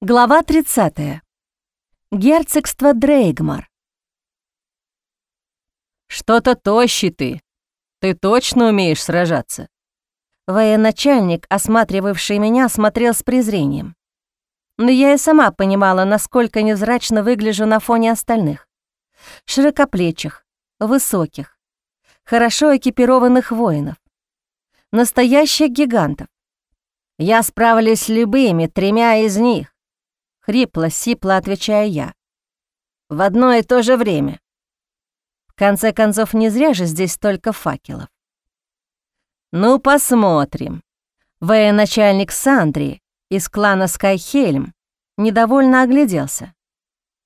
Глава 30. Герцогство Дрейгмар. «Что-то тощий ты. Ты точно умеешь сражаться?» Военачальник, осматривавший меня, смотрел с презрением. Но я и сама понимала, насколько невзрачно выгляжу на фоне остальных. Широкоплечих, высоких, хорошо экипированных воинов. Настоящих гигантов. Я справлюсь с любыми тремя из них. Хрипло-сипло отвечаю я. В одно и то же время. В конце концов, не зря же здесь столько факелов. Ну, посмотрим. Военачальник Сандри из клана Скайхельм недовольно огляделся.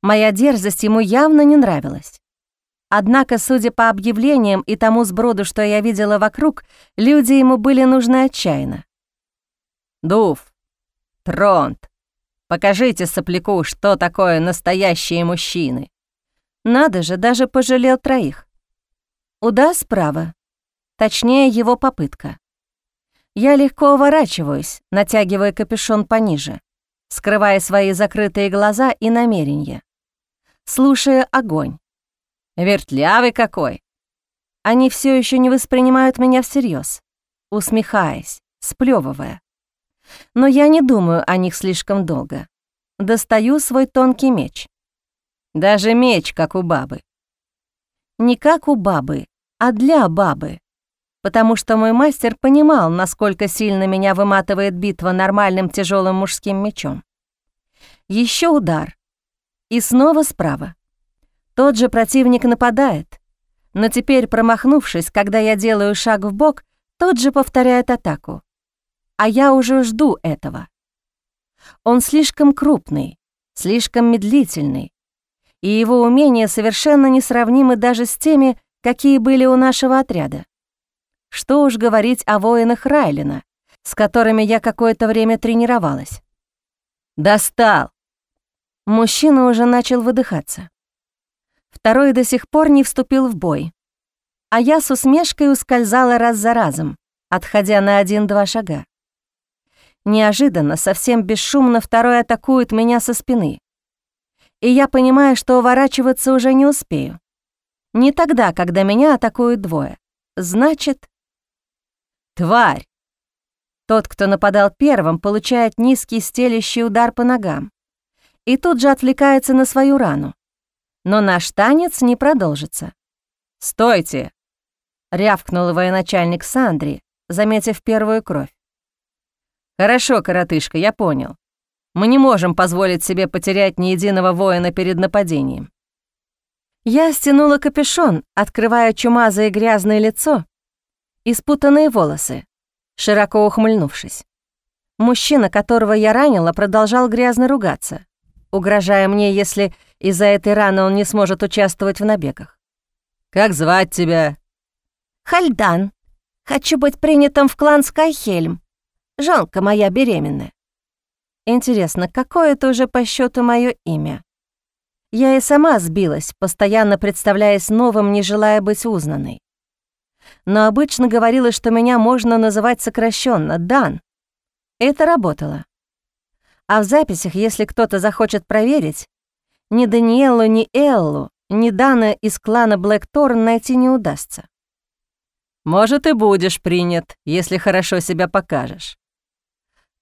Моя дерзость ему явно не нравилась. Однако, судя по объявлениям и тому сброду, что я видела вокруг, люди ему были нужны отчаянно. «Дув, Тронт, Покажите сопляку, что такое настоящие мужчины». Надо же, даже пожалел троих. Уда справа. Точнее, его попытка. Я легко уворачиваюсь, натягивая капюшон пониже, скрывая свои закрытые глаза и намерения. Слушая огонь. «Вертлявый какой!» Они все еще не воспринимают меня всерьез, усмехаясь, сплевывая но я не думаю о них слишком долго. Достаю свой тонкий меч. Даже меч, как у бабы. Не как у бабы, а для бабы. Потому что мой мастер понимал, насколько сильно меня выматывает битва нормальным тяжелым мужским мечом. Еще удар. И снова справа. Тот же противник нападает, но теперь, промахнувшись, когда я делаю шаг в бок, тот же повторяет атаку а я уже жду этого. Он слишком крупный, слишком медлительный, и его умения совершенно несравнимы даже с теми, какие были у нашего отряда. Что уж говорить о воинах Райлина, с которыми я какое-то время тренировалась. «Достал!» Мужчина уже начал выдыхаться. Второй до сих пор не вступил в бой, а я с усмешкой ускользала раз за разом, отходя на один-два шага. Неожиданно, совсем бесшумно второй атакует меня со спины. И я понимаю, что уворачиваться уже не успею. Не тогда, когда меня атакуют двое. Значит... Тварь! Тот, кто нападал первым, получает низкий стелящий удар по ногам. И тут же отвлекается на свою рану. Но наш танец не продолжится. «Стойте!» — рявкнул военачальник Сандри, заметив первую кровь. «Хорошо, коротышка, я понял. Мы не можем позволить себе потерять ни единого воина перед нападением». Я стянула капюшон, открывая чумазое грязное лицо и спутанные волосы, широко ухмыльнувшись. Мужчина, которого я ранила, продолжал грязно ругаться, угрожая мне, если из-за этой раны он не сможет участвовать в набегах. «Как звать тебя?» «Хальдан. Хочу быть принятым в клан Скайхельм. Жалко, моя беременная. Интересно, какое это уже по счету мое имя? Я и сама сбилась, постоянно представляясь новым, не желая быть узнанной. Но обычно говорила, что меня можно называть сокращенно Дан. Это работало. А в записях, если кто-то захочет проверить, ни Даниэлу, ни Эллу, ни Дана из клана Блэкторн найти не удастся. «Может, и будешь принят, если хорошо себя покажешь.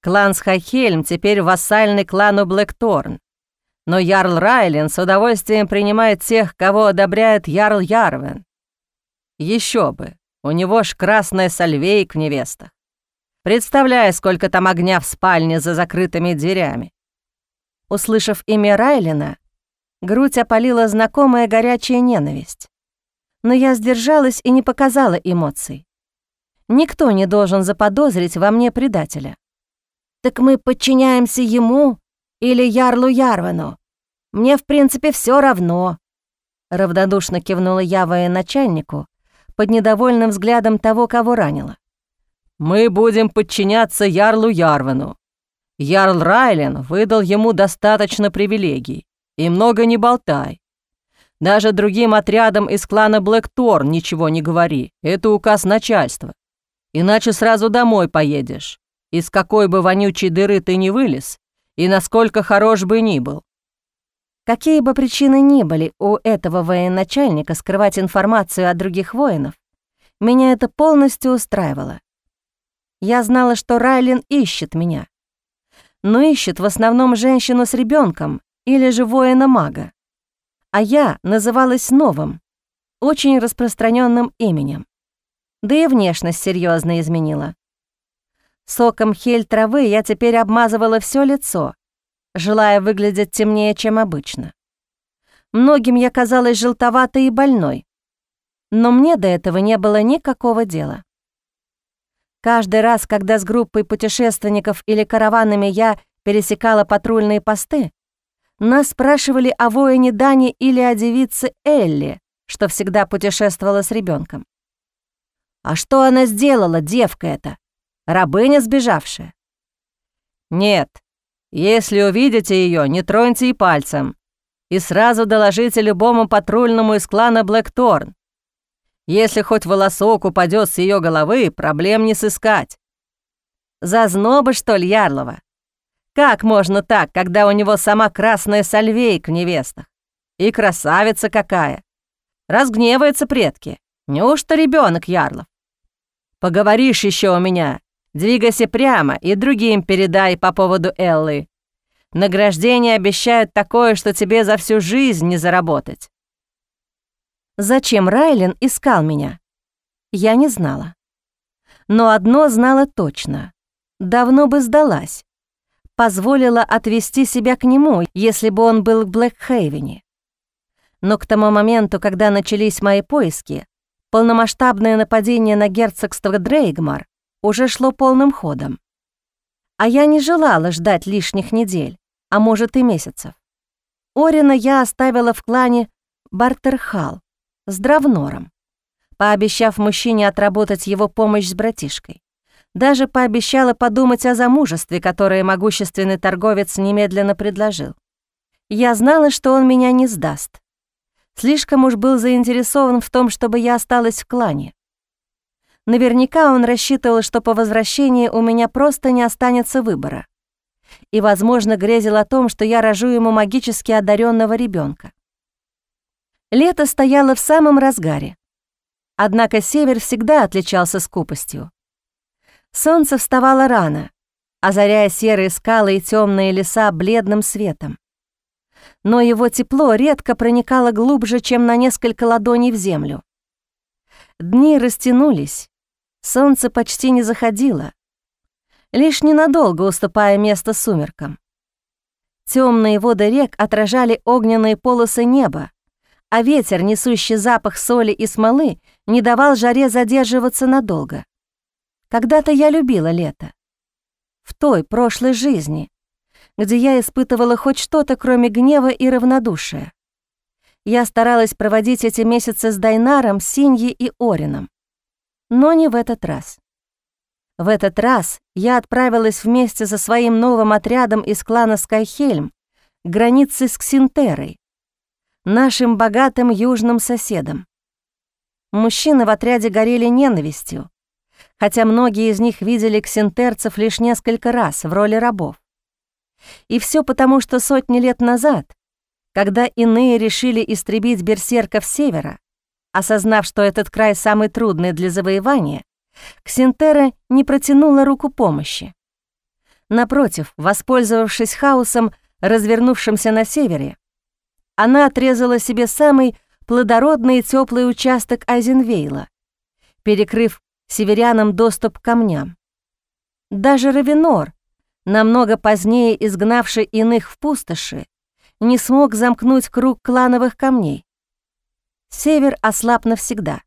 Клан Схахельм теперь вассальный клану Блэкторн. Но Ярл Райлен с удовольствием принимает тех, кого одобряет Ярл Ярвен. Еще бы, у него ж красная сальвейк в невестах. Представляю, сколько там огня в спальне за закрытыми дверями. Услышав имя Райлена, грудь опалила знакомая горячая ненависть. Но я сдержалась и не показала эмоций. Никто не должен заподозрить во мне предателя. «Так мы подчиняемся ему или Ярлу Ярвану? Мне, в принципе, все равно», — равнодушно кивнула я военачальнику под недовольным взглядом того, кого ранила. «Мы будем подчиняться Ярлу Ярвану. Ярл Райлен выдал ему достаточно привилегий, и много не болтай. Даже другим отрядам из клана Блэкторн ничего не говори, это указ начальства. Иначе сразу домой поедешь. Из какой бы вонючей дыры ты ни вылез, И насколько хорош бы ни был. Какие бы причины ни были у этого военачальника скрывать информацию о других воинов, меня это полностью устраивало. Я знала, что Райлин ищет меня. Но ищет в основном женщину с ребенком или же воина-мага. А я называлась новым, очень распространенным именем. Да и внешность серьезно изменила. Соком хель травы я теперь обмазывала все лицо, желая выглядеть темнее, чем обычно. Многим я казалась желтоватой и больной, но мне до этого не было никакого дела. Каждый раз, когда с группой путешественников или караванами я пересекала патрульные посты, нас спрашивали о воине Дани или о девице Элли, что всегда путешествовала с ребенком. «А что она сделала, девка эта? Рабыня сбежавшая?» «Нет, если увидите ее, не троньте и пальцем, и сразу доложите любому патрульному из клана Блэкторн. Если хоть волосок упадет с ее головы, проблем не сыскать. Зазноба, что ли, Ярлова? Как можно так, когда у него сама красная сальвейка в невестах? И красавица какая! Разгневаются предки. Неужто ребенок Ярлов? Поговоришь еще у меня. Двигайся прямо и другим передай по поводу Эллы. Награждение обещают такое, что тебе за всю жизнь не заработать. Зачем Райлен искал меня? Я не знала. Но одно знала точно. Давно бы сдалась. Позволила отвести себя к нему, если бы он был в Блэкхейвене. Но к тому моменту, когда начались мои поиски, полномасштабное нападение на герцогство Дрейгмар уже шло полным ходом. А я не желала ждать лишних недель, а может и месяцев. Орина я оставила в клане Бартерхал, с Дравнором, пообещав мужчине отработать его помощь с братишкой. Даже пообещала подумать о замужестве, которое могущественный торговец немедленно предложил. Я знала, что он меня не сдаст. Слишком уж был заинтересован в том, чтобы я осталась в клане. Наверняка он рассчитывал, что по возвращении у меня просто не останется выбора. И, возможно, грезил о том, что я рожу ему магически одаренного ребенка. Лето стояло в самом разгаре. Однако север всегда отличался скупостью. Солнце вставало рано, озаряя серые скалы и темные леса бледным светом. Но его тепло редко проникало глубже, чем на несколько ладоней в землю. Дни растянулись, солнце почти не заходило, лишь ненадолго уступая место сумеркам. Темные воды рек отражали огненные полосы неба, а ветер, несущий запах соли и смолы, не давал жаре задерживаться надолго. Когда-то я любила лето. В той прошлой жизни, где я испытывала хоть что-то, кроме гнева и равнодушия. Я старалась проводить эти месяцы с Дайнаром, Синьей и Орином. Но не в этот раз. В этот раз я отправилась вместе со своим новым отрядом из клана Скайхельм к границе с Ксинтерой, нашим богатым южным соседам. Мужчины в отряде горели ненавистью, хотя многие из них видели ксентерцев лишь несколько раз в роли рабов. И все потому, что сотни лет назад, когда иные решили истребить берсерков севера, осознав, что этот край самый трудный для завоевания, Ксентера не протянула руку помощи. Напротив, воспользовавшись хаосом, развернувшимся на севере, она отрезала себе самый плодородный и теплый участок Айзенвейла, перекрыв северянам доступ к камням. Даже Равенор, намного позднее изгнавший иных в пустоши, не смог замкнуть круг клановых камней. Север ослаб навсегда.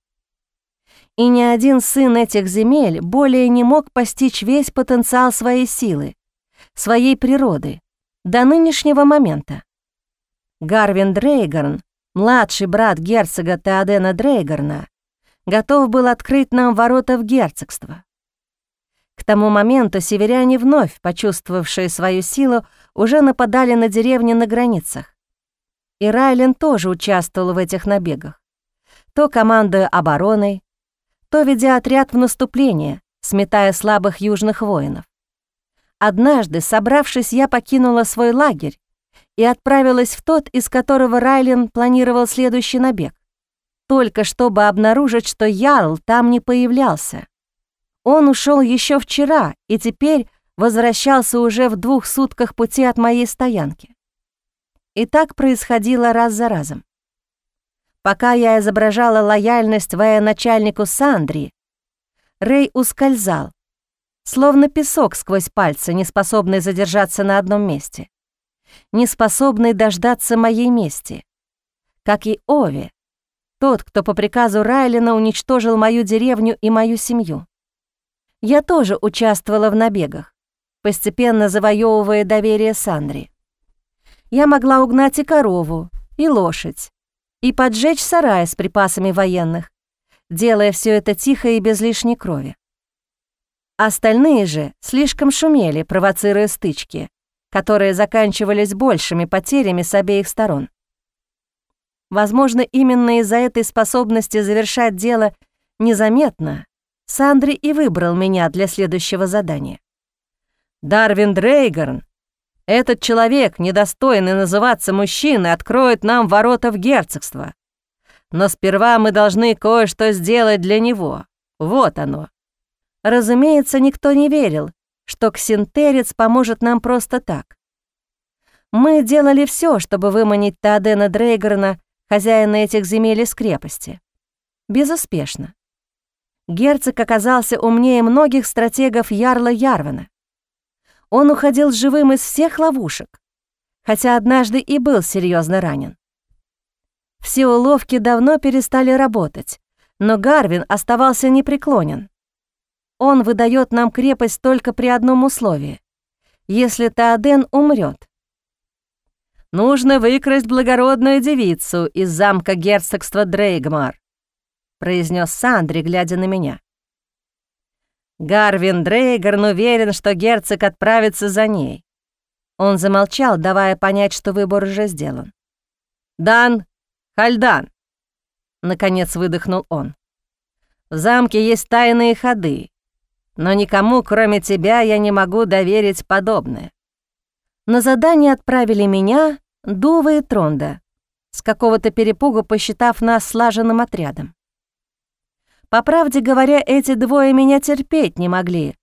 И ни один сын этих земель более не мог постичь весь потенциал своей силы, своей природы, до нынешнего момента. Гарвин Дрейгорн, младший брат герцога Теодена Дрейгорна, готов был открыть нам ворота в герцогство. К тому моменту северяне, вновь почувствовавшие свою силу, уже нападали на деревни на границах. И Райлен тоже участвовал в этих набегах. То командуя обороной, то ведя отряд в наступление, сметая слабых южных воинов. Однажды, собравшись, я покинула свой лагерь и отправилась в тот, из которого Райлен планировал следующий набег, только чтобы обнаружить, что Ярл там не появлялся. Он ушел еще вчера и теперь возвращался уже в двух сутках пути от моей стоянки. И так происходило раз за разом. Пока я изображала лояльность военачальнику Сандри, Рэй ускользал, словно песок сквозь пальцы, не способный задержаться на одном месте, не способный дождаться моей мести. Как и Ови, тот, кто по приказу Райлина уничтожил мою деревню и мою семью. Я тоже участвовала в набегах, постепенно завоевывая доверие Сандри. Я могла угнать и корову, и лошадь, и поджечь сарай с припасами военных, делая все это тихо и без лишней крови. Остальные же слишком шумели, провоцируя стычки, которые заканчивались большими потерями с обеих сторон. Возможно, именно из-за этой способности завершать дело незаметно Сандри и выбрал меня для следующего задания. Дарвин Дрейгерн этот человек, недостойный называться мужчиной, откроет нам ворота в герцогство. Но сперва мы должны кое-что сделать для него. Вот оно. Разумеется, никто не верил, что ксентерец поможет нам просто так. Мы делали все, чтобы выманить Тадена Дрейгерна, хозяина этих земель из крепости. Безуспешно. Герцог оказался умнее многих стратегов Ярла Ярвана. Он уходил живым из всех ловушек, хотя однажды и был серьезно ранен. Все уловки давно перестали работать, но Гарвин оставался непреклонен. Он выдает нам крепость только при одном условии — если Тааден умрет. «Нужно выкрасть благородную девицу из замка герцогства Дрейгмар», — произнес Сандри, глядя на меня. Гарвин Дрейгерн уверен, что герцог отправится за ней. Он замолчал, давая понять, что выбор уже сделан. «Дан, Хальдан!» Наконец выдохнул он. «В замке есть тайные ходы, но никому, кроме тебя, я не могу доверить подобное». На задание отправили меня, Дува и Тронда, с какого-то перепуга посчитав нас слаженным отрядом. По правде говоря, эти двое меня терпеть не могли,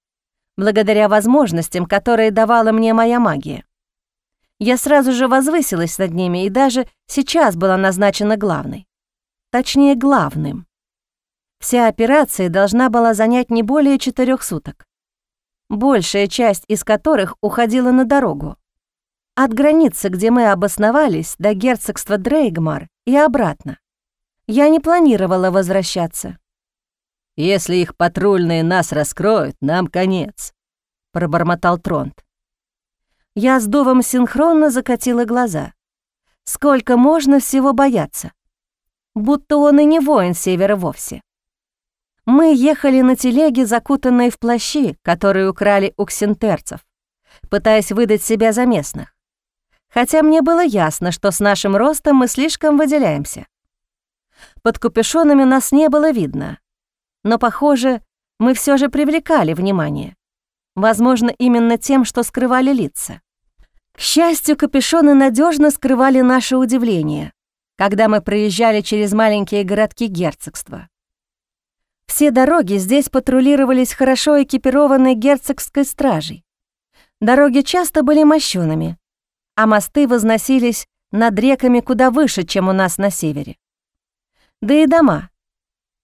благодаря возможностям, которые давала мне моя магия. Я сразу же возвысилась над ними и даже сейчас была назначена главной. Точнее, главным. Вся операция должна была занять не более четырех суток, большая часть из которых уходила на дорогу. От границы, где мы обосновались, до герцогства Дрейгмар и обратно. Я не планировала возвращаться. Если их патрульные нас раскроют, нам конец», — пробормотал Тронт. Я с Довом синхронно закатила глаза. Сколько можно всего бояться? Будто он и не воин Севера вовсе. Мы ехали на телеге, закутанные в плащи, которые украли у ксентерцев, пытаясь выдать себя за местных. Хотя мне было ясно, что с нашим ростом мы слишком выделяемся. Под капюшонами нас не было видно, но, похоже, мы все же привлекали внимание. Возможно, именно тем, что скрывали лица. К счастью, капюшоны надежно скрывали наше удивление, когда мы проезжали через маленькие городки герцогства. Все дороги здесь патрулировались хорошо экипированной герцогской стражей. Дороги часто были мощёными, а мосты возносились над реками куда выше, чем у нас на севере. Да и дома,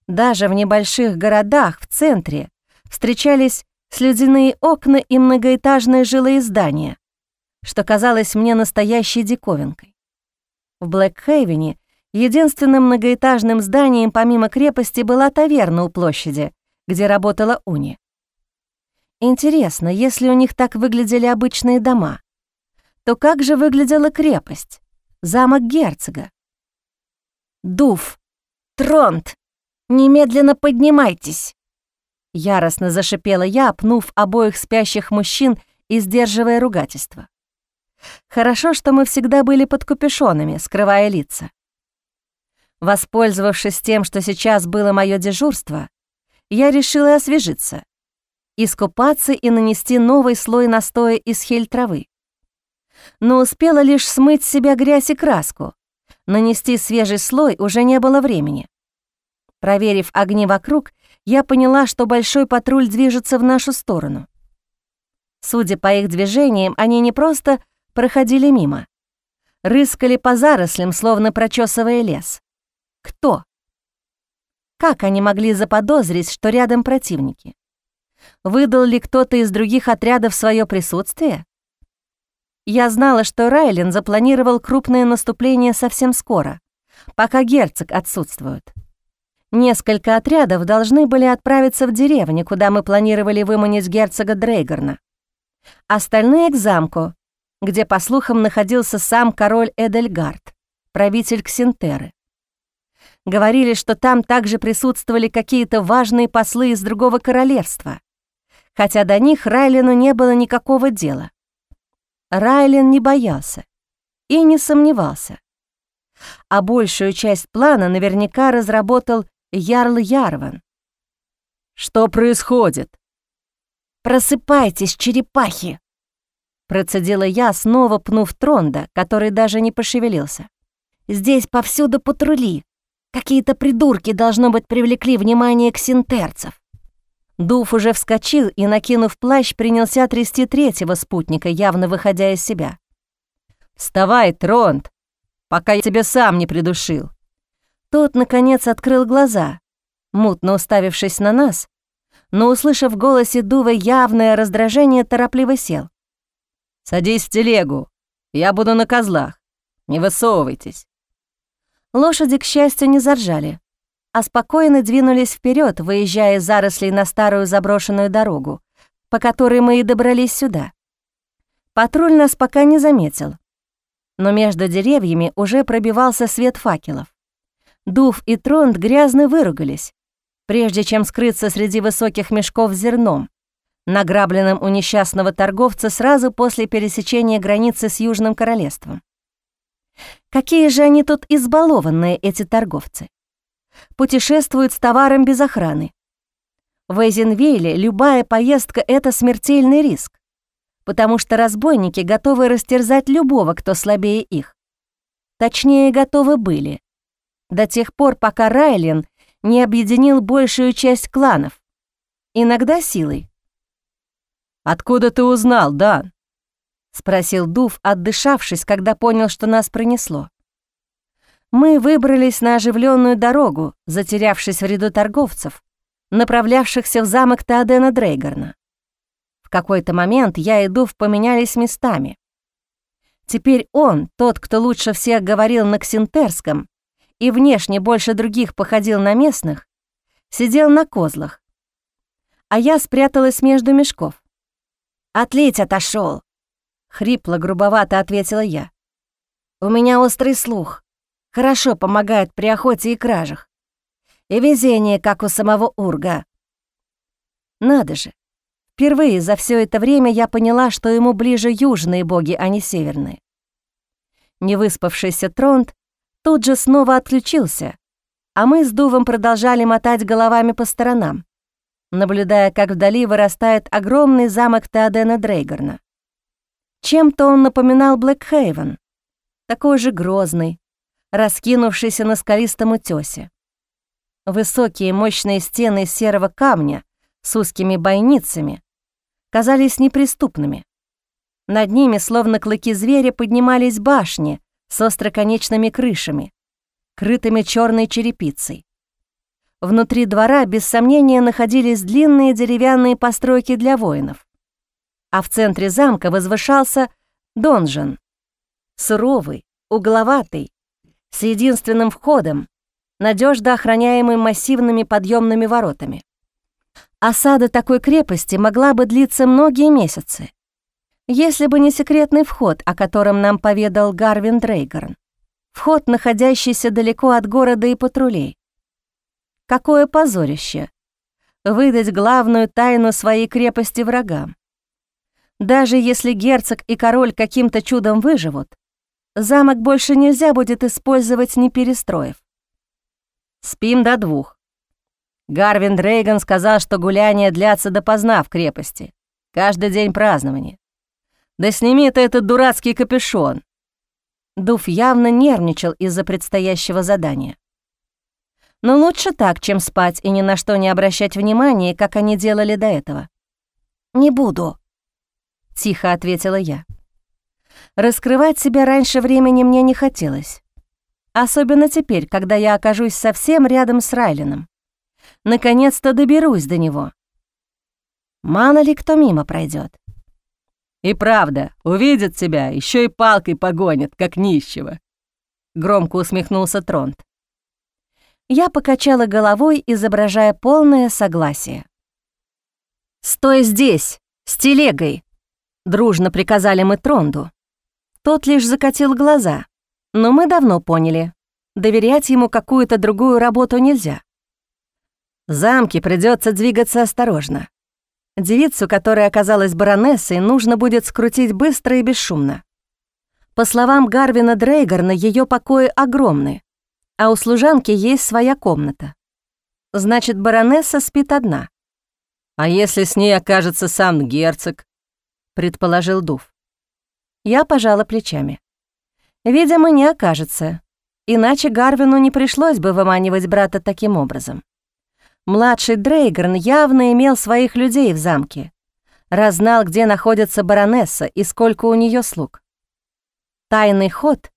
даже в небольших городах в центре встречались слюдяные окна и многоэтажные жилые здания, что казалось мне настоящей диковинкой. В Блэкхейвене единственным многоэтажным зданием помимо крепости была таверна у площади, где работала Уни. Интересно, если у них так выглядели обычные дома, то как же выглядела крепость, замок герцога? Дуф, Тронт, «Немедленно поднимайтесь!» Яростно зашипела я, пнув обоих спящих мужчин и сдерживая ругательство. Хорошо, что мы всегда были под капюшонами, скрывая лица. Воспользовавшись тем, что сейчас было мое дежурство, я решила освежиться. искупаться и нанести новый слой настоя из хель-травы. Но успела лишь смыть с себя грязь и краску. Нанести свежий слой уже не было времени. Проверив огни вокруг, я поняла, что большой патруль движется в нашу сторону. Судя по их движениям, они не просто проходили мимо. Рыскали по зарослям, словно прочесывая лес. Кто? Как они могли заподозрить, что рядом противники? Выдал ли кто-то из других отрядов свое присутствие? Я знала, что Райлен запланировал крупное наступление совсем скоро, пока герцог отсутствует. Несколько отрядов должны были отправиться в деревню, куда мы планировали выманить герцога Дрейгорна. Остальные — к замку, где, по слухам, находился сам король Эдельгард, правитель Ксентеры. Говорили, что там также присутствовали какие-то важные послы из другого королевства, хотя до них Райлену не было никакого дела. Райлен не боялся и не сомневался. А большую часть плана наверняка разработал Ярл Ярван. «Что происходит?» «Просыпайтесь, черепахи!» Процедила я, снова пнув Тронда, который даже не пошевелился. «Здесь повсюду патрули. Какие-то придурки, должно быть, привлекли внимание ксинтерцев». Дуф уже вскочил и, накинув плащ, принялся трясти третьего спутника, явно выходя из себя. «Вставай, Тронд, пока я тебя сам не придушил». Тот, наконец, открыл глаза, мутно уставившись на нас, но, услышав в голосе Дува явное раздражение, торопливо сел. «Садись в телегу, я буду на козлах, не высовывайтесь». Лошади, к счастью, не заржали, а спокойно двинулись вперед, выезжая из зарослей на старую заброшенную дорогу, по которой мы и добрались сюда. Патруль нас пока не заметил, но между деревьями уже пробивался свет факелов. Дув и Тронд грязно выругались, прежде чем скрыться среди высоких мешков с зерном, награбленным у несчастного торговца сразу после пересечения границы с Южным Королевством. Какие же они тут избалованные, эти торговцы. Путешествуют с товаром без охраны. В Эйзенвейле любая поездка — это смертельный риск, потому что разбойники готовы растерзать любого, кто слабее их. Точнее, готовы были. До тех пор, пока Райлен не объединил большую часть кланов. Иногда силой. «Откуда ты узнал, Дан?» — спросил Дув, отдышавшись, когда понял, что нас пронесло. Мы выбрались на оживленную дорогу, затерявшись в ряду торговцев, направлявшихся в замок Теодена Дрейгорна. В какой-то момент я и Дув поменялись местами. Теперь он, тот, кто лучше всех говорил на ксинтерском, и внешне больше других походил на местных, сидел на козлах, а я спряталась между мешков. «Отлить отошел, хрипло, грубовато ответила я. «У меня острый слух, хорошо помогает при охоте и кражах. И везение, как у самого Урга». Надо же, впервые за все это время я поняла, что ему ближе южные боги, а не северные. Невыспавшийся Тронт тут же снова отключился, а мы с Дувом продолжали мотать головами по сторонам, наблюдая, как вдали вырастает огромный замок Теодена Дрейгорна. Чем-то он напоминал Блэкхейвен, такой же грозный, раскинувшийся на скалистом утёсе. Высокие мощные стены из серого камня с узкими бойницами казались неприступными. Над ними, словно клыки зверя, поднимались башни с остроконечными крышами, крытыми черной черепицей. Внутри двора, без сомнения, находились длинные деревянные постройки для воинов. А в центре замка возвышался донжен. Суровый, угловатый, с единственным входом, надежно охраняемым массивными подъемными воротами. Осада такой крепости могла бы длиться многие месяцы, если бы не секретный вход, о котором нам поведал Гарвин Дрейгорн. Вход, находящийся далеко от города и патрулей. Какое позорище! Выдать главную тайну своей крепости врагам. Даже если герцог и король каким-то чудом выживут, замок больше нельзя будет использовать, не перестроив. «Спим до двух», Гарвин Дрейган сказал, что гуляния длятся допоздна в крепости. Каждый день празднования. Да сними ты этот дурацкий капюшон. Дуф явно нервничал из-за предстоящего задания. Но лучше так, чем спать и ни на что не обращать внимания, как они делали до этого. «Не буду», — тихо ответила я. Раскрывать себя раньше времени мне не хотелось. Особенно теперь, когда я окажусь совсем рядом с Райлином. Наконец-то доберусь до него. Мало ли кто мимо пройдет. И правда, увидит тебя, еще и палкой погонит, как нищего. Громко усмехнулся Тронт. Я покачала головой, изображая полное согласие. «Стой здесь, с телегой!» — дружно приказали мы Тронду. Тот лишь закатил глаза, но мы давно поняли, доверять ему какую-то другую работу нельзя. Замке придется двигаться осторожно. Девицу, которая оказалась баронессой, нужно будет скрутить быстро и бесшумно. По словам Гарвина Дрейгерна, ее покои огромны, а у служанки есть своя комната. Значит, баронесса спит одна. «А если с ней окажется сам герцог?» — предположил Дуф. Я пожала плечами. Видимо, не окажется, иначе Гарвину не пришлось бы выманивать брата таким образом. Младший Дрейгерн явно имел своих людей в замке, раз знал, где находится баронесса и сколько у нее слуг. Тайный ход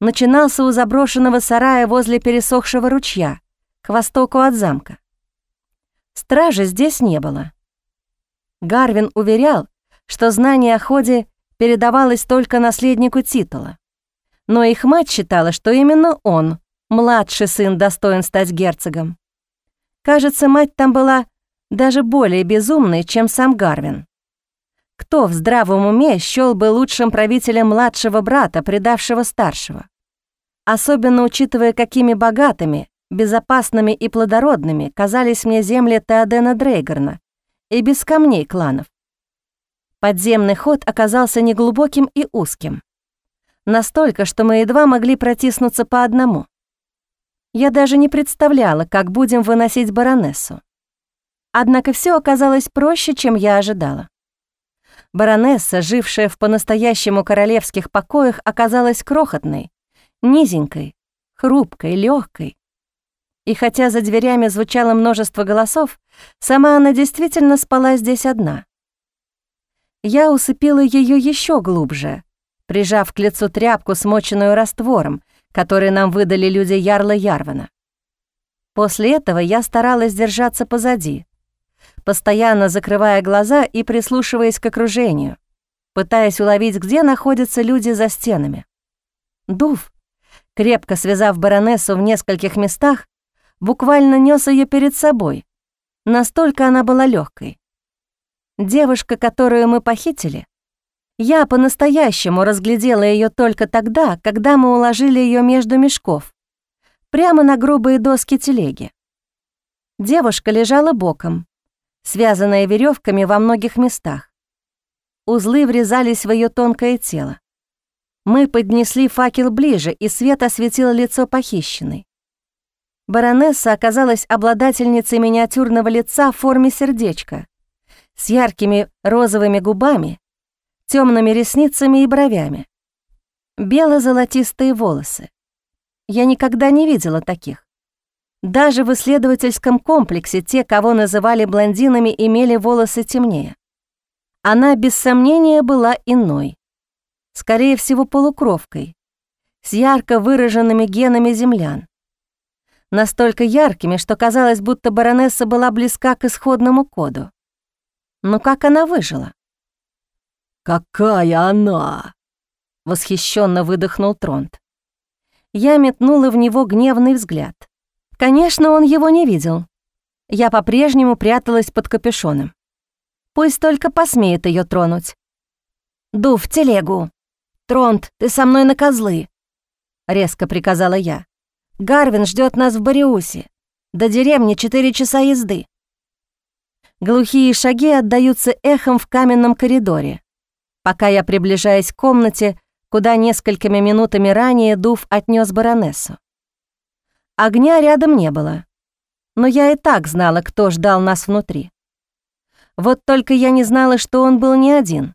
начинался у заброшенного сарая возле пересохшего ручья, к востоку от замка. Стражи здесь не было. Гарвин уверял, что знание о ходе передавалось только наследнику титула. Но их мать считала, что именно он, младший сын, достоин стать герцогом. Кажется, мать там была даже более безумной, чем сам Гарвин. Кто в здравом уме счёл бы лучшим правителем младшего брата, предавшего старшего? Особенно учитывая, какими богатыми, безопасными и плодородными казались мне земли Теодена Дрейгерна и без камней кланов. Подземный ход оказался неглубоким и узким. Настолько, что мы едва могли протиснуться по одному. Я даже не представляла, как будем выносить баронессу. Однако все оказалось проще, чем я ожидала. Баронесса, жившая в по-настоящему королевских покоях, оказалась крохотной, низенькой, хрупкой, легкой. И хотя за дверями звучало множество голосов, сама она действительно спала здесь одна. Я усыпила ее еще глубже, прижав к лицу тряпку, смоченную раствором, который нам выдали люди Ярла Ярвана. После этого я старалась держаться позади, постоянно закрывая глаза и прислушиваясь к окружению, пытаясь уловить, где находятся люди за стенами. Дув, крепко связав баронессу в нескольких местах, буквально нес ее перед собой, настолько она была легкой. Девушка, которую мы похитили, я по-настоящему разглядела ее только тогда, когда мы уложили ее между мешков, прямо на грубые доски телеги. Девушка лежала боком, связанная веревками во многих местах. Узлы врезались в ее тонкое тело. Мы поднесли факел ближе, и свет осветил лицо похищенной. Баронесса оказалась обладательницей миниатюрного лица в форме сердечка, с яркими розовыми губами, темными ресницами и бровями. Бело-золотистые волосы. Я никогда не видела таких. Даже в исследовательском комплексе те, кого называли блондинами, имели волосы темнее. Она, без сомнения, была иной. Скорее всего, полукровкой, с ярко выраженными генами землян. Настолько яркими, что казалось, будто баронесса была близка к исходному коду. Но как она выжила? «Какая она!» — восхищенно выдохнул Тронт. Я метнула в него гневный взгляд. Конечно, он его не видел. Я по-прежнему пряталась под капюшоном. Пусть только посмеет ее тронуть. «Ду в телегу! Тронт, ты со мной на козлы!» — резко приказала я. «Гарвин ждет нас в Бариусе. До деревни четыре часа езды». Глухие шаги отдаются эхом в каменном коридоре. Пока я приближаюсь к комнате, куда несколькими минутами ранее Дув отнес баронессу. Огня рядом не было. но я и так знала, кто ждал нас внутри. Вот только я не знала, что он был не один.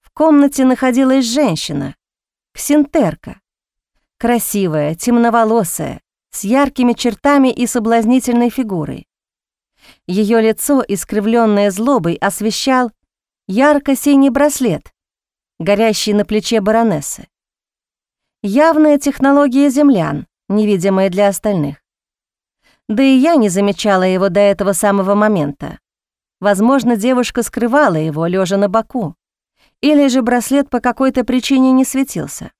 В комнате находилась женщина, ксинтерка, красивая, темноволосая, с яркими чертами и соблазнительной фигурой. Ее лицо, искривленное злобой, освещал ярко-синий браслет, горящий на плече баронессы. Явная технология землян, невидимая для остальных. Да и я не замечала его до этого самого момента. Возможно, девушка скрывала его, лежа на боку. Или же браслет по какой-то причине не светился.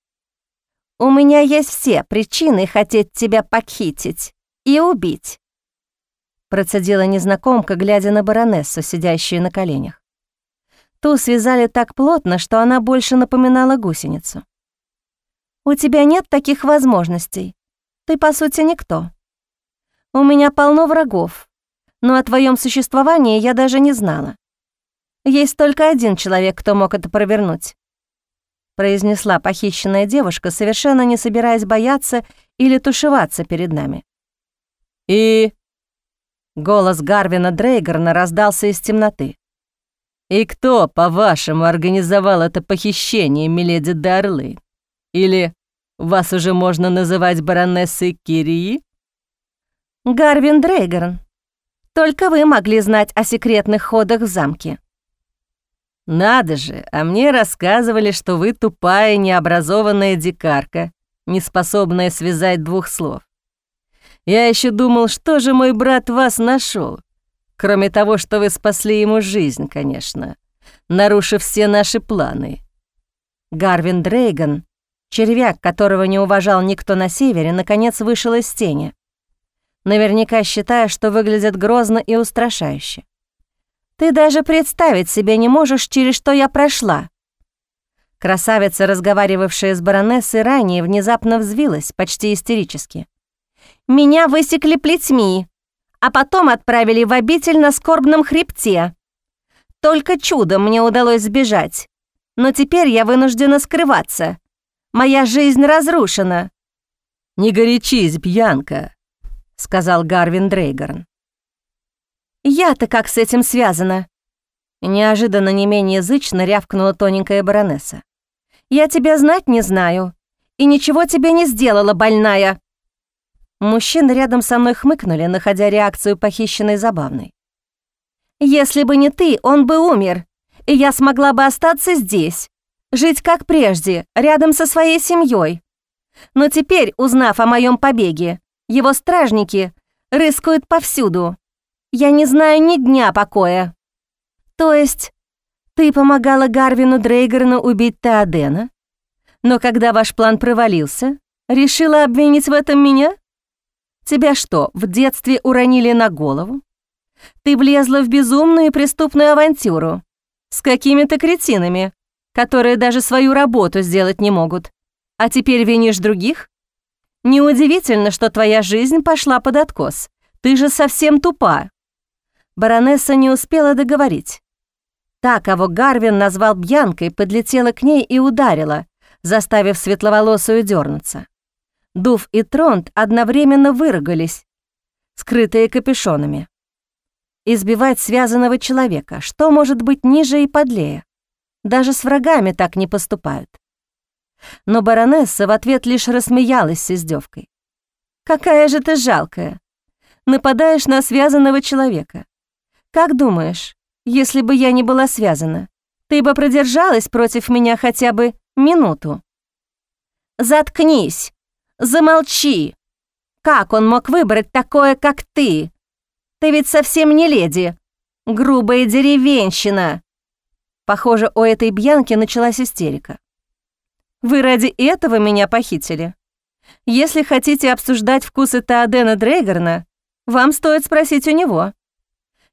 «У меня есть все причины хотеть тебя похитить и убить», процедила незнакомка, глядя на баронессу, сидящую на коленях. Ту связали так плотно, что она больше напоминала гусеницу. «У тебя нет таких возможностей. Ты, по сути, никто. У меня полно врагов, но о твоем существовании я даже не знала. Есть только один человек, кто мог это провернуть произнесла похищенная девушка, совершенно не собираясь бояться или тушеваться перед нами. «И...» Голос Гарвина Дрейгерна раздался из темноты. «И кто, по-вашему, организовал это похищение, миледи Дарлы? Или вас уже можно называть баронессой Кирии?» «Гарвин Дрейгерн. Только вы могли знать о секретных ходах в замке. «Надо же, а мне рассказывали, что вы тупая необразованная дикарка, не способная связать двух слов. Я еще думал, что же мой брат вас нашел, кроме того, что вы спасли ему жизнь, конечно, нарушив все наши планы». Гарвин Дрейган, червяк, которого не уважал никто на севере, наконец вышел из тени, наверняка считая, что выглядит грозно и устрашающе. Ты даже представить себе не можешь, через что я прошла». Красавица, разговаривавшая с баронессой ранее, внезапно взвилась, почти истерически. «Меня высекли плетьми, а потом отправили в обитель на скорбном хребте. Только чудом мне удалось сбежать, но теперь я вынуждена скрываться. Моя жизнь разрушена». «Не горячись, Бьянка», — сказал Гарвин Дрейгорн. «Я-то как с этим связана?» Неожиданно не менее язычно рявкнула тоненькая баронесса. «Я тебя знать не знаю, и ничего тебе не сделала, больная!» Мужчины рядом со мной хмыкнули, находя реакцию похищенной забавной. «Если бы не ты, он бы умер, и я смогла бы остаться здесь, жить как прежде, рядом со своей семьей. Но теперь, узнав о моем побеге, его стражники рыскают повсюду, я не знаю ни дня покоя. То есть ты помогала Гарвину Дрейгерну убить Теодена? Но когда ваш план провалился, решила обвинить в этом меня? Тебя что, в детстве уронили на голову? Ты влезла в безумную и преступную авантюру с какими-то кретинами, которые даже свою работу сделать не могут, а теперь винишь других? Неудивительно, что твоя жизнь пошла под откос. Ты же совсем тупа. Баронесса не успела договорить. Та, кого Гарвин назвал Бьянкой, подлетела к ней и ударила, заставив светловолосую дернуться. Дув и Тронт одновременно выругались, скрытые капюшонами. Избивать связанного человека, что может быть ниже и подлее? Даже с врагами так не поступают. Но баронесса в ответ лишь рассмеялась с издевкой. «Какая же ты жалкая! Нападаешь на связанного человека. Как думаешь, если бы я не была связана, ты бы продержалась против меня хотя бы минуту?» «Заткнись! Замолчи! Как он мог выбрать такое, как ты? Ты ведь совсем не леди, грубая деревенщина!» Похоже, у этой Бьянки началась истерика. «Вы ради этого меня похитили? Если хотите обсуждать вкусы Теодена Дрейгерна, вам стоит спросить у него.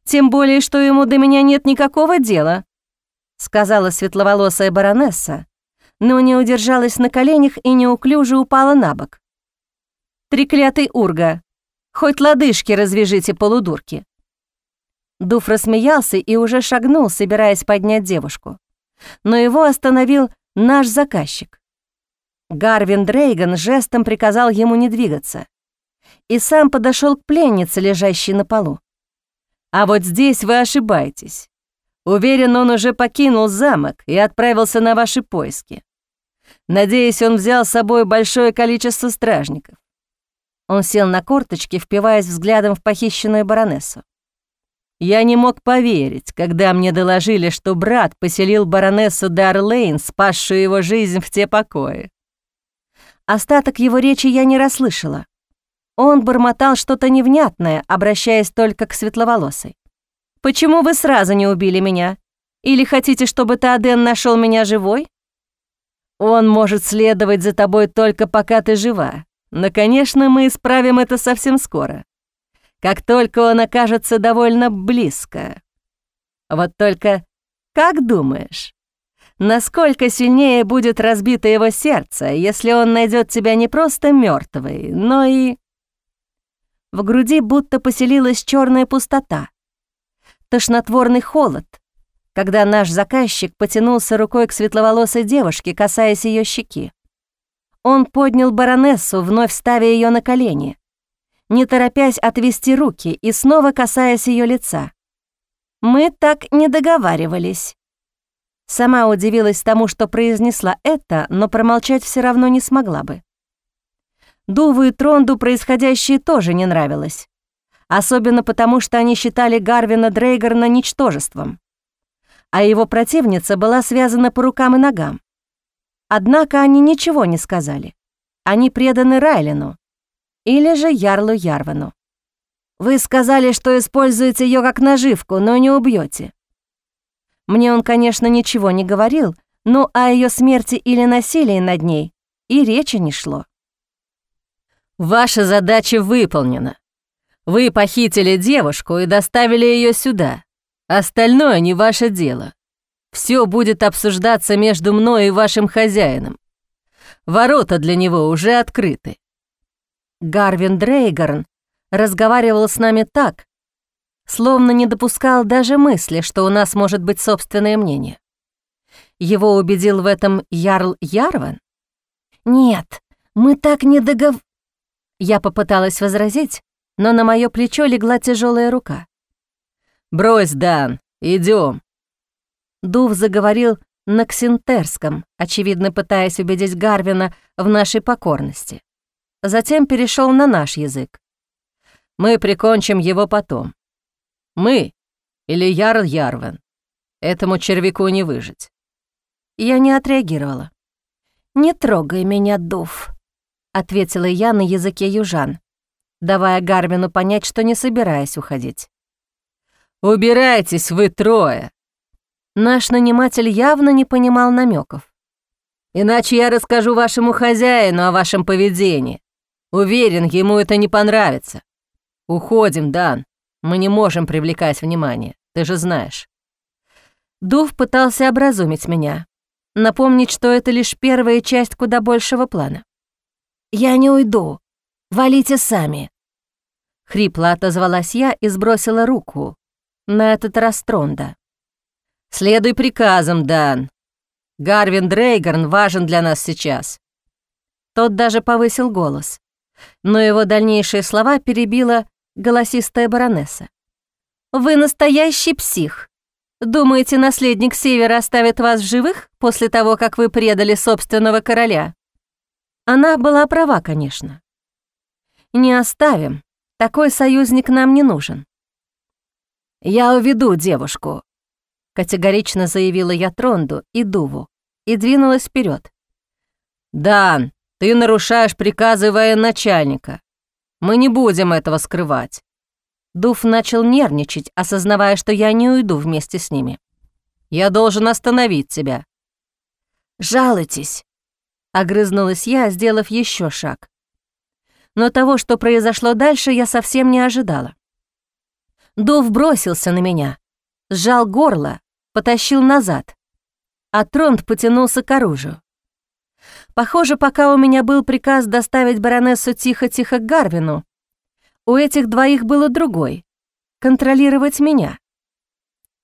Тем более, что ему до меня нет никакого дела», — сказала светловолосая баронесса, но не удержалась на коленях и неуклюже упала на бок. «Треклятый урга! Хоть лодыжки развяжите, полудурки!» Дуф рассмеялся и уже шагнул, собираясь поднять девушку. Но его остановил наш заказчик. Гарвин Дрейган жестом приказал ему не двигаться. и сам подошел к пленнице, лежащей на полу. «А вот здесь вы ошибаетесь. Уверен, он уже покинул замок и отправился на ваши поиски. Надеюсь, он взял с собой большое количество стражников. Он сел на корточки, впиваясь взглядом в похищенную баронессу. Я не мог поверить, когда мне доложили, что брат поселил баронессу Дарлейн, спасшую его жизнь в те покои. Остаток его речи я не расслышала. Он бормотал что-то невнятное, обращаясь только к светловолосой. «Почему вы сразу не убили меня? Или хотите, чтобы Тааден нашел меня живой?» «Он может следовать за тобой только пока ты жива. Но, конечно, мы исправим это совсем скоро. Как только он окажется довольно близко. Вот только, как думаешь, насколько сильнее будет разбито его сердце, если он найдет тебя не просто мертвой, но и... В груди будто поселилась черная пустота. Тошнотворный холод, когда наш заказчик потянулся рукой к светловолосой девушке, касаясь ее щеки. Он поднял баронессу, вновь ставя ее на колени, не торопясь отвести руки и снова касаясь ее лица. «Мы так не договаривались». Сама удивилась тому, что произнесла это, но промолчать все равно не смогла бы. Дуву и Тронду происходящее тоже не нравилось. Особенно потому, что они считали Гарвина Дрейгерна ничтожеством. А его противница была связана по рукам и ногам. Однако они ничего не сказали. Они преданы Райлину или же Ярлу Ярвану. Вы сказали, что используете ее как наживку, но не убьете. Мне он, конечно, ничего не говорил, но о ее смерти или насилии над ней и речи не шло. Ваша задача выполнена. Вы похитили девушку и доставили ее сюда. Остальное не ваше дело. Все будет обсуждаться между мной и вашим хозяином. Ворота для него уже открыты. Гарвин Дрейгорн разговаривал с нами так, словно не допускал даже мысли, что у нас может быть собственное мнение. Его убедил в этом Ярл Ярван? Нет, мы так не догов... Я попыталась возразить, но на мое плечо легла тяжелая рука. «Брось, Дан, идем. Дув заговорил на ксинтерском, очевидно пытаясь убедить Гарвина в нашей покорности. Затем перешел на наш язык. «Мы прикончим его потом. Мы или Ярл Ярвен. Этому червяку не выжить». Я не отреагировала. «Не трогай меня, Дув», — ответила я на языке южан, давая Гарвину понять, что не собираюсь уходить. «Убирайтесь вы трое!» Наш наниматель явно не понимал намеков. «Иначе я расскажу вашему хозяину о вашем поведении. Уверен, ему это не понравится. Уходим, Дан. Мы не можем привлекать внимание, ты же знаешь». Дув пытался образумить меня, напомнить, что это лишь первая часть куда большего плана. «Я не уйду. Валите сами». Хрипло отозвалась я и сбросила руку, на этот раз Тронда. Следуй приказам, Дан. Гарвин Дрейгерн важен для нас сейчас». Тот даже повысил голос, но его дальнейшие слова перебила голосистая баронесса. «Вы настоящий псих. Думаете, наследник Севера оставит вас в живых после того, как вы предали собственного короля?» Она была права, конечно. «Не оставим. Такой союзник нам не нужен». «Я уведу девушку», категорично заявила я Тронду и Дуву и двинулась вперед. «Дан, ты нарушаешь приказы военачальника. Мы не будем этого скрывать». Дув начал нервничать, осознавая, что я не уйду вместе с ними. «Я должен остановить тебя». «Жалуйтесь», — огрызнулась я, сделав еще шаг. Но того, что произошло дальше, я совсем не ожидала. Дув бросился на меня, сжал горло, потащил назад, а Тронт потянулся к оружию. Похоже, пока у меня был приказ доставить баронессу тихо-тихо к Гарвину, у этих двоих было другой — контролировать меня.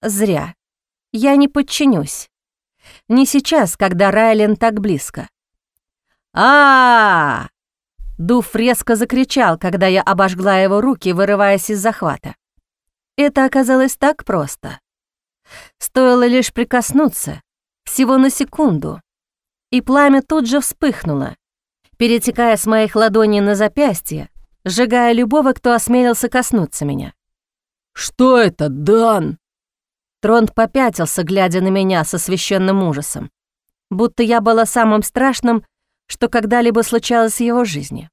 Зря. Я не подчинюсь. Не сейчас, когда Райлен так близко. -а Дуф резко закричал, когда я обожгла его руки, вырываясь из захвата. Это оказалось так просто. Стоило лишь прикоснуться, всего на секунду, и пламя тут же вспыхнуло, перетекая с моих ладоней на запястье, сжигая любого, кто осмелился коснуться меня. «Что это, Дан?» Тронт попятился, глядя на меня со священным ужасом, будто я была самым страшным, что когда-либо случалось в его жизни.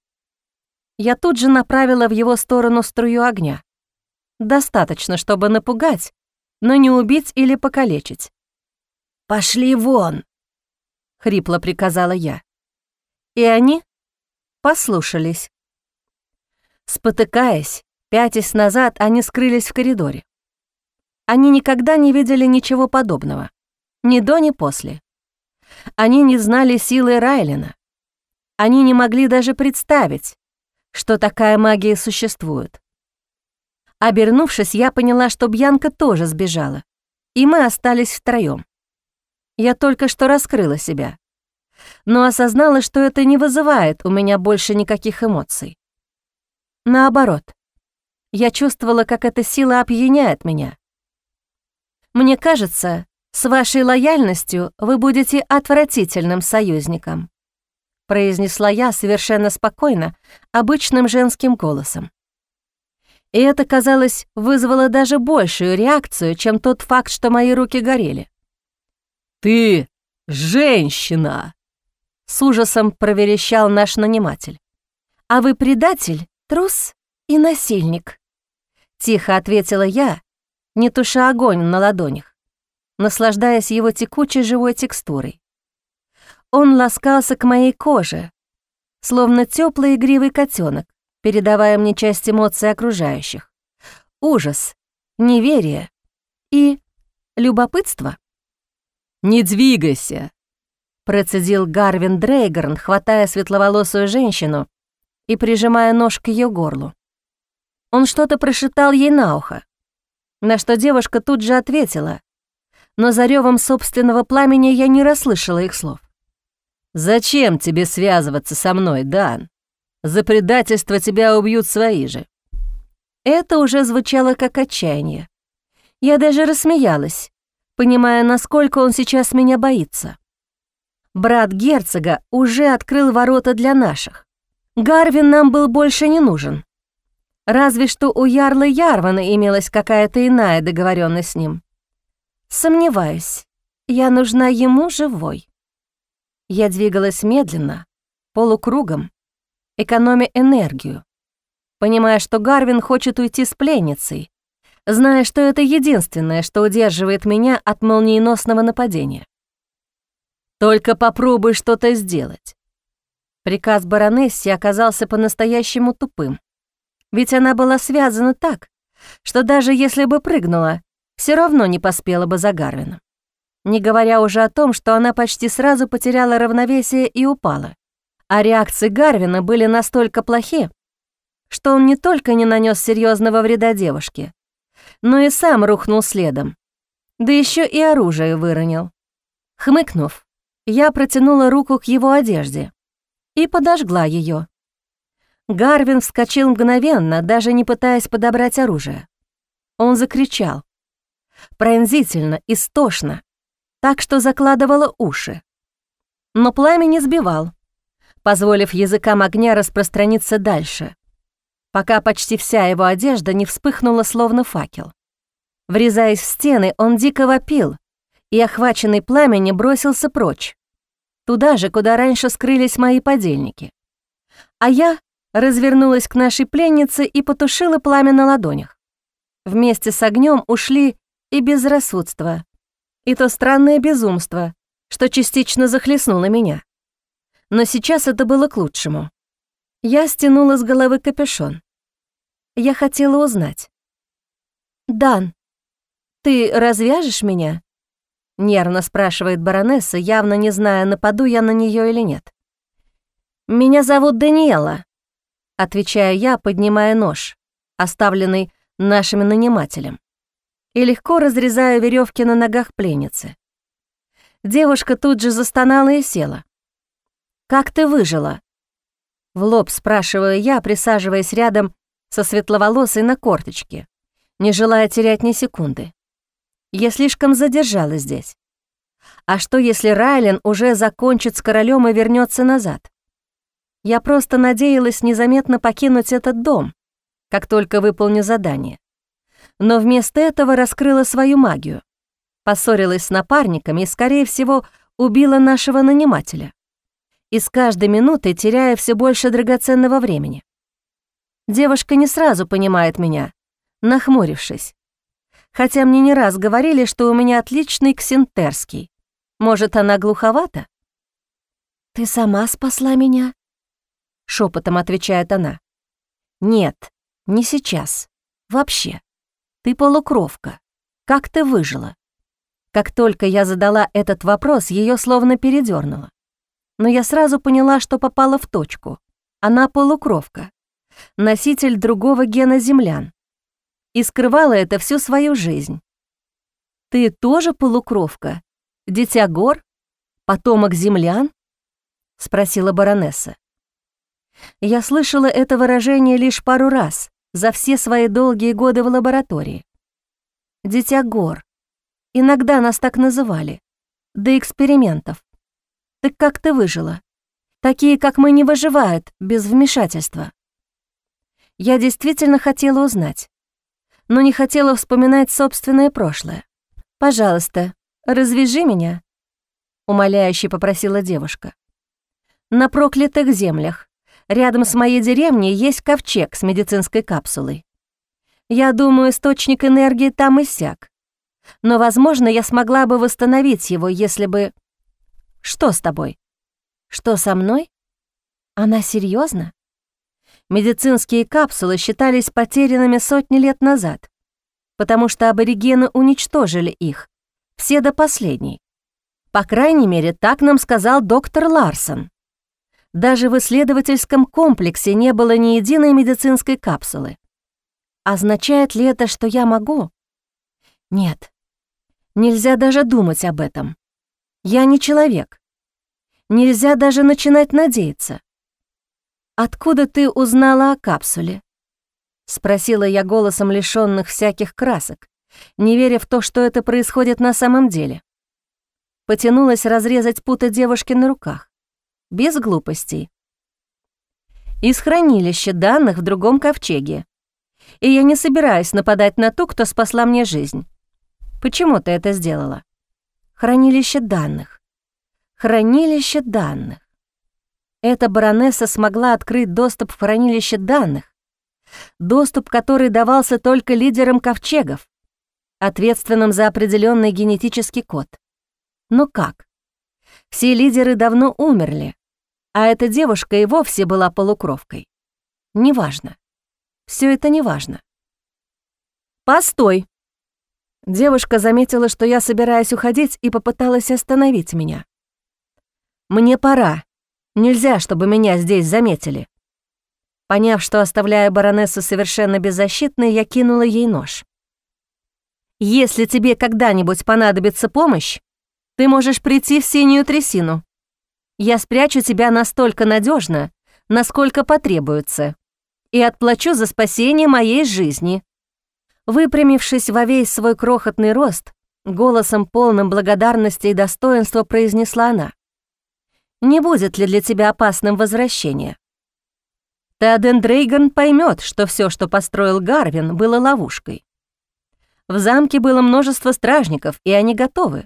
Я тут же направила в его сторону струю огня. Достаточно, чтобы напугать, но не убить или покалечить. «Пошли вон!» — хрипло приказала я. И они послушались. Спотыкаясь, пятясь назад, они скрылись в коридоре. Они никогда не видели ничего подобного. Ни до, ни после. Они не знали силы Райлина. Они не могли даже представить, что такая магия существует. Обернувшись, я поняла, что Бьянка тоже сбежала, и мы остались втроём. Я только что раскрыла себя, но осознала, что это не вызывает у меня больше никаких эмоций. Наоборот, я чувствовала, как эта сила опьяняет меня. Мне кажется, с вашей лояльностью вы будете отвратительным союзником произнесла я совершенно спокойно, обычным женским голосом. И это, казалось, вызвало даже большую реакцию, чем тот факт, что мои руки горели. «Ты женщина!» — с ужасом проверещал наш наниматель. «А вы предатель, трус и насильник», — тихо ответила я, не туша огонь на ладонях, наслаждаясь его текучей живой текстурой. Он ласкался к моей коже, словно теплый игривый котенок, передавая мне часть эмоций окружающих. Ужас, неверие и любопытство. «Не двигайся!» процедил Гарвин Дрейгерн, хватая светловолосую женщину и прижимая нож к ее горлу. Он что-то прошептал ей на ухо, на что девушка тут же ответила, но за ревом собственного пламени я не расслышала их слов. «Зачем тебе связываться со мной, Дан? За предательство тебя убьют свои же». Это уже звучало как отчаяние. Я даже рассмеялась, понимая, насколько он сейчас меня боится. Брат герцога уже открыл ворота для наших. Гарвин нам был больше не нужен. Разве что у Ярла Ярвана имелась какая-то иная договоренность с ним. Сомневаюсь, я нужна ему живой. Я двигалась медленно, полукругом, экономя энергию, понимая, что Гарвин хочет уйти с пленницей, зная, что это единственное, что удерживает меня от молниеносного нападения. «Только попробуй что-то сделать». Приказ баронесси оказался по-настоящему тупым, ведь она была связана так, что даже если бы прыгнула, все равно не поспела бы за Гарвином не говоря уже о том, что она почти сразу потеряла равновесие и упала. А реакции Гарвина были настолько плохи, что он не только не нанес серьезного вреда девушке, но и сам рухнул следом, да еще и оружие выронил. Хмыкнув, я протянула руку к его одежде и подожгла ее. Гарвин вскочил мгновенно, даже не пытаясь подобрать оружие. Он закричал. Пронзительно, истошно, так что закладывала уши. Но пламя не сбивал, позволив языкам огня распространиться дальше, пока почти вся его одежда не вспыхнула словно факел. Врезаясь в стены, он дико вопил и, охваченный пламени, бросился прочь, туда же, куда раньше скрылись мои подельники. А я развернулась к нашей пленнице и потушила пламя на ладонях. Вместе с огнем ушли и безрассудство, и то странное безумство, что частично захлестнуло меня. Но сейчас это было к лучшему. Я стянула с головы капюшон. Я хотела узнать. «Дан, ты развяжешь меня?» Нервно спрашивает баронесса, явно не зная, нападу я на нее или нет. «Меня зовут Даниэла», — отвечаю я, поднимая нож, оставленный нашим нанимателем и легко разрезаю веревки на ногах пленницы. Девушка тут же застонала и села. «Как ты выжила?» В лоб спрашиваю я, присаживаясь рядом со светловолосой на корточке, не желая терять ни секунды. Я слишком задержалась здесь. А что, если Райлен уже закончит с королем и вернется назад? Я просто надеялась незаметно покинуть этот дом, как только выполню задание. Но вместо этого раскрыла свою магию, поссорилась с напарниками и, скорее всего, убила нашего нанимателя. И с каждой минутой теряя все больше драгоценного времени. Девушка не сразу понимает меня, нахмурившись. Хотя мне не раз говорили, что у меня отличный ксентерский. Может, она глуховата? «Ты сама спасла меня?» — шепотом отвечает она. «Нет, не сейчас. Вообще. Ты полукровка. Как ты выжила?» Как только я задала этот вопрос, ее словно передернуло. Но я сразу поняла, что попала в точку. Она полукровка, носитель другого гена землян. И скрывала это всю свою жизнь. «Ты тоже полукровка?» Дитя гор? Потомок землян?» — спросила баронесса. Я слышала это выражение лишь пару раз за все свои долгие годы в лаборатории. «Дитя гор». Иногда нас так называли. До экспериментов. Так как ты выжила? Такие, как мы, не выживают без вмешательства. Я действительно хотела узнать, но не хотела вспоминать собственное прошлое. Пожалуйста, «Развяжи меня», — умоляюще попросила девушка. «На проклятых землях, рядом с моей деревней, есть ковчег с медицинской капсулой. Я думаю, источник энергии там иссяк. Но, возможно, я смогла бы восстановить его, если бы... Что с тобой? Что со мной? Она серьезно? Медицинские капсулы считались потерянными сотни лет назад, потому что аборигены уничтожили их, все до последней. По крайней мере, так нам сказал доктор Ларсон. Даже в исследовательском комплексе не было ни единой медицинской капсулы. Означает ли это, что я могу? Нет. Нельзя даже думать об этом. Я не человек. Нельзя даже начинать надеяться. «Откуда ты узнала о капсуле?» — спросила я голосом лишённых всяких красок, не веря в то, что это происходит на самом деле. Потянулась разрезать путы девушки на руках. Без глупостей. Из хранилища данных в другом ковчеге. И я не собираюсь нападать на ту, кто спасла мне жизнь. Почему ты это сделала? Хранилище данных. Хранилище данных. Эта баронесса смогла открыть доступ в хранилище данных, доступ, который давался только лидерам ковчегов ответственным за определенный генетический код. Но как? Все лидеры давно умерли, а эта девушка и вовсе была полукровкой. Неважно. Все это неважно. «Постой!» Девушка заметила, что я собираюсь уходить, и попыталась остановить меня. «Мне пора. Нельзя, чтобы меня здесь заметили». Поняв, что оставляю баронессу совершенно беззащитной, я кинула ей нож. Если тебе когда-нибудь понадобится помощь, ты можешь прийти в синюю трясину. Я спрячу тебя настолько надежно, насколько потребуется, и отплачу за спасение моей жизни». Выпрямившись во весь свой крохотный рост, голосом полным благодарности и достоинства произнесла она. «Не будет ли для тебя опасным возвращение?» Теоден Дрейган поймет, что все, что построил Гарвин, было ловушкой. В замке было множество стражников, и они готовы.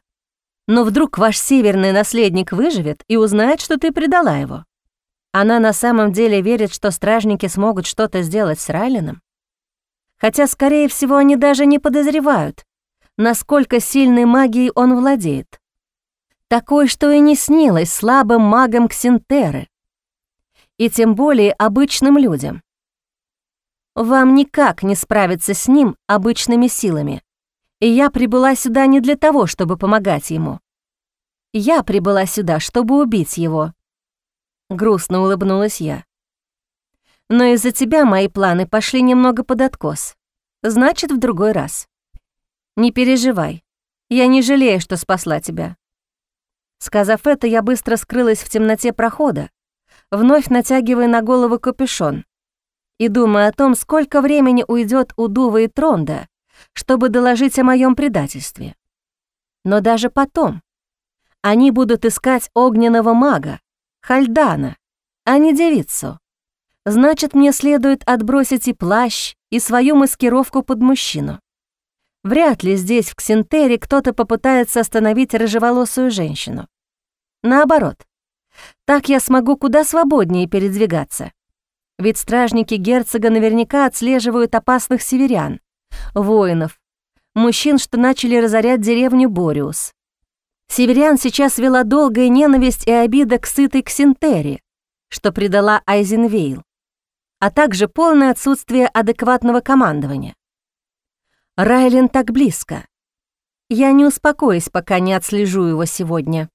Но вдруг ваш северный наследник выживет и узнает, что ты предала его. Она на самом деле верит, что стражники смогут что-то сделать с Райлином? Хотя, скорее всего, они даже не подозревают, насколько сильной магией он владеет. Такой, что и не снилось слабым магам Ксентеры. И тем более обычным людям. Вам никак не справиться с ним обычными силами. И я прибыла сюда не для того, чтобы помогать ему. Я прибыла сюда, чтобы убить его. Грустно улыбнулась я. Но из-за тебя мои планы пошли немного под откос. Значит, в другой раз. Не переживай. Я не жалею, что спасла тебя. Сказав это, я быстро скрылась в темноте прохода, вновь натягивая на голову капюшон и думая о том, сколько времени уйдет у Дува и Тронда, чтобы доложить о моем предательстве. Но даже потом они будут искать огненного мага, Хальдана, а не девицу. Значит, мне следует отбросить и плащ, и свою маскировку под мужчину. Вряд ли здесь, в Ксентере, кто-то попытается остановить рыжеволосую женщину. Наоборот, так я смогу куда свободнее передвигаться. Ведь стражники герцога наверняка отслеживают опасных северян, воинов, мужчин, что начали разорять деревню Бориус. Северян сейчас вела долгая ненависть и обида к сытой Ксентере, что предала Айзенвейл, а также полное отсутствие адекватного командования. Райлен так близко. Я не успокоюсь, пока не отслежу его сегодня.